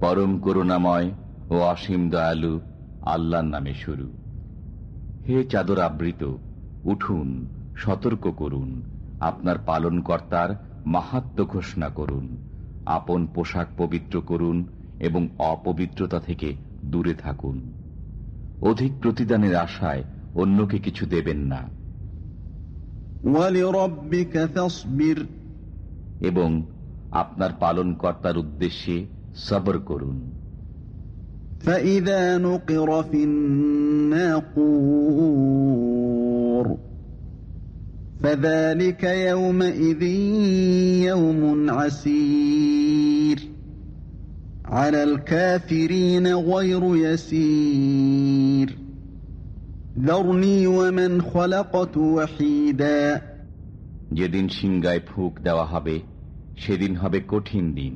পরম করুণাময় ও অসীম দয়ালু আল্লাহর নামে শুরু। হে চাদর আবৃত উঠুন সতর্ক করুন আপনার পালনকর্তার মাহাত্ম ঘোষণা করুন আপন পোশাক পবিত্র করুন এবং অপবিত্রতা থেকে দূরে থাকুন। অধিক প্রতিদানের আশায় অন্যকে কিছু দেবেন না। এবং আপনার পালনকর্তার উদ্দেশ্যে সবর করুন فإذا نقر في الناقور فذلك يومئذ يوم عسير على الكافرين غير يسير ذرني ومن خلقت وحيدا যেদিন সিংগায় ফুক দেওয়া হবে সেদিন হবে কঠিন দিন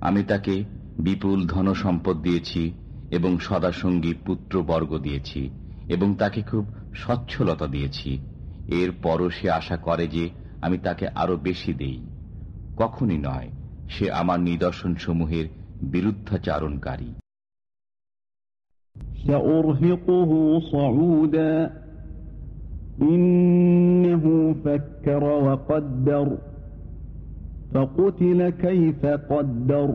আমি তাকে বিপুল ধন সম্পদ দিয়েছি এবং সদাসঙ্গী পুত্র বর্গ দিয়েছি এবং তাকে খুব স্বচ্ছলতা দিয়েছি। এর পরও সে আশা করে যে আমি তাকে আরও বেশি দেই। কখনই নয়, সে আমার নিদর্শন সমূহের বিরুদ্ধাচারণকারী। سأرهقه صعودا إنه فكر وقدر فقتل كيف قدر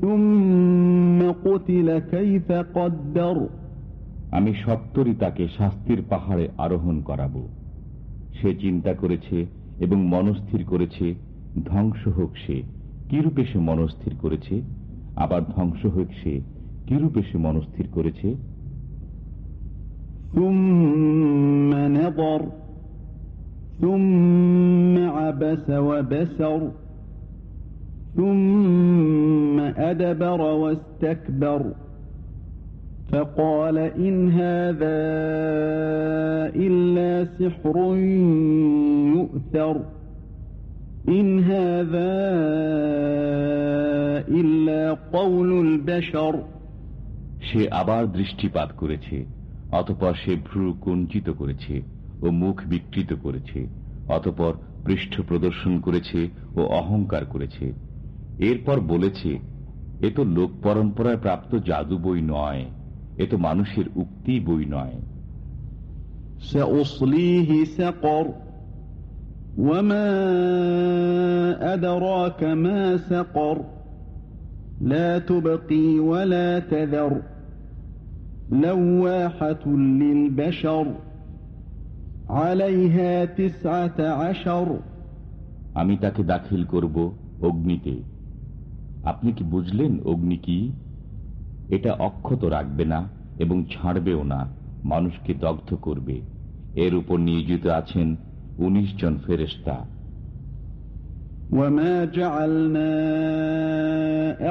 ثم قتل كيف قدر আমি সত্তরই তাকে শাস্তির পাহাড়ে আরোহণ করাব সে চিন্তা করেছে এবং মনস্থির করেছে ধ্বংস হোক সে কিরূপে সে মনস্থির করেছে আবার ধ্বংস হোক সে কিরূপে সে মনস্থির করেছে ثم نظر ثم عبس وبسر ثم أدبر واستكبر فقال إن هذا إلا سحر يؤثر إن هذا إلا قول البشر সে আবার দৃষ্টিপাত করেছে অতপর সে ভ্রু কুঞ্চিত করেছে ও মুখ বিকৃত করেছে অতপর পৃষ্ঠ প্রদর্শন করেছে ও অহংকার করেছে এরপর বলেছে এ তো লোক পরম্পরায় প্রাপ্ত জাদু বই নয় এ তো মানুষের উক্তি বই নয় سأصليه سقر وما أدراك ما سقر لا تبقي ولا تذر لواحة للبشر عليها تسعة عشر আমি তাকে দাখিল করব অগ্নিতে আপনি কি বুঝলেন অগ্নি কি এটা অক্ষত রাখবে না এবং ছাড়বেও না মানুষকে দগ্ধ করবে এর উপর নিয়োজিত আছেন উনিশ জন ফেরেস্তা وما جعلنا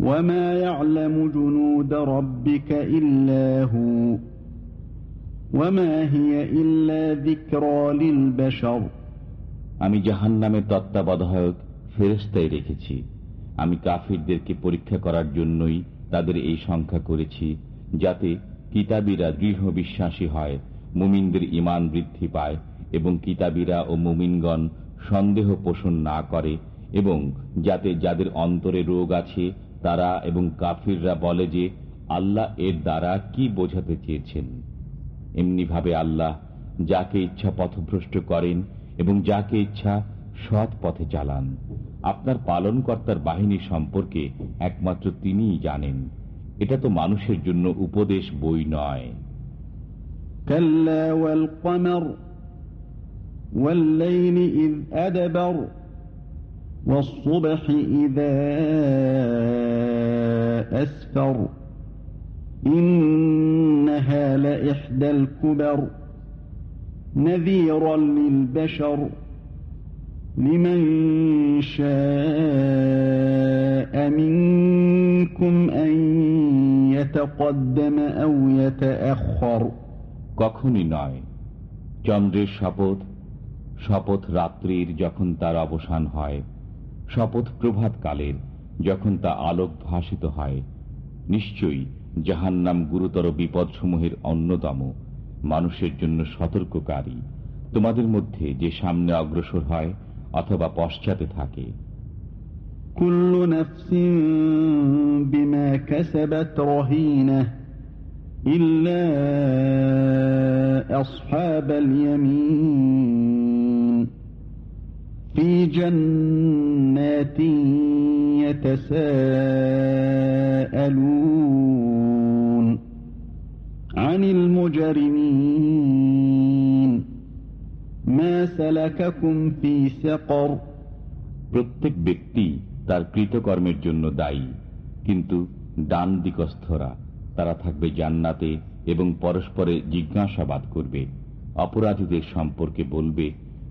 وما يعلم جنود ربك إلا هو وما هي إلا ذكرى للبشر আমি জাহান্নামের তত্ত্বাবধায়ক ফেরেস্তাই রেখেছি আমি কাফিরদেরকে পরীক্ষা করার জন্যই তাদের এই সংখ্যা করেছি যাতে কিতাবীরা দৃঢ় বিশ্বাসী হয় মুমিনদের ইমান বৃদ্ধি পায় এবং কিতাবীরা ও মুমিনগণ সন্দেহ পোষণ না করে এবং যাতে যাদের অন্তরে রোগ আছে তারা এবং কাফিররা বলে যে আল্লাহ এর দ্বারা কি বোঝাতে চেয়েছেন এমনিভাবে আল্লাহ যাকে ইচ্ছা পথভ্রষ্ট করেন এবং যাকে ইচ্ছা সৎ পথে চালান আপনার পালনকর্তার বাহিনী সম্পর্কে একমাত্র তিনিই জানেন এটা তো মানুষের জন্য উপদেশ বই নয় كلا والقمر والليل إذ أدبر والصبح إذا أسفر إنها لإحدى الكبر نذيرا للبشر لمن شاء منكم أن يتقدم أو يتأخر কখনই নয় চন্দ্রের শপথ শপথ রাত্রির যখন তার অবসান হয় শপথ প্রভাতকালের যখন তা আলোক ভাসিত হয়, নিশ্চয়ই জাহান্নাম গুরুতর বিপদসমূহের অন্যতম। মানুষের জন্য সতর্ককারী। তোমাদের মধ্যে যে সামনে অগ্রসর হয় অথবা পশ্চাতে থাকে। কুল্লু নফসিন বিমা কাসাবাত রাহিনা ইল্লা আসহাবাল ইয়ামিন। في جنات يتساءلون عن المجرمين ما سلككم في سقر প্রত্যেক ব্যক্তি তার কৃতকর্মের জন্য দায়ী কিন্তু ডান দিকস্থরা তারা থাকবে জান্নাতে এবং পরস্পরে জিজ্ঞাসাবাদ করবে অপরাধীদের সম্পর্কে বলবে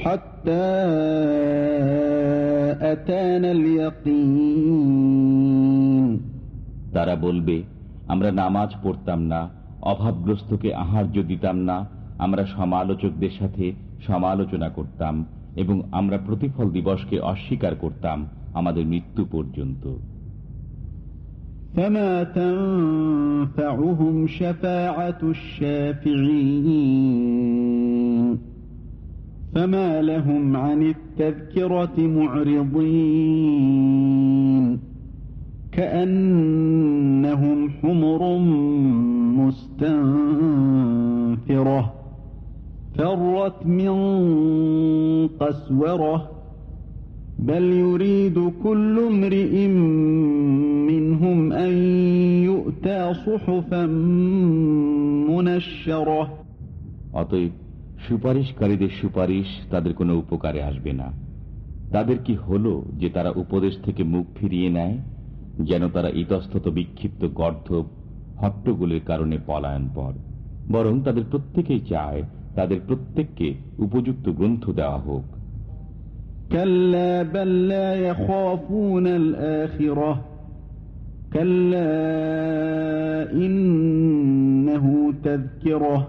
حتى أتانا اليقين তারা বলবে আমরা নামাজ পড়তাম না অভাবগ্রস্তকে আহার্য দিতাম না আমরা সমালোচকদের সাথে সমালোচনা করতাম এবং আমরা প্রতিফল দিবসকে অস্বীকার করতাম আমাদের মৃত্যু পর্যন্ত فما تنفعهم شفاعة الشافعين فما لهم عن التذكرة معرضين. كأنهم حمر مستنفرة فرت من قسورة بل يريد كل امرئ منهم أن يؤتى صحفا منشرة. عطيب সুপারিশকারীদের সুপারিশ তাদের কোনো উপকারে আসবে না তাদের কি হলো যে তারা উপদেশ থেকে মুখ ফিরিয়ে নেয় যেন তারা ইতস্তত বিক্ষিপ্ত গর্ধ হট্টগুলির কারণে পলায়ন পর বরং তাদের প্রত্যেকেই চায় তাদের প্রত্যেককে উপযুক্ত গ্রন্থ দেওয়া হোক كلا بل لا يخافون الآخرة كلا إنه تذكرة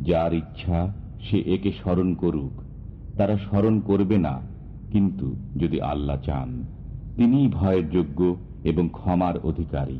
যার ইচ্ছা সে একে স্মরণ করুক। তারা স্মরণ করবে না, কিন্তু যদি আল্লাহ চান, তিনিই ভয়ের যোগ্য এবং ক্ষমার অধিকারী।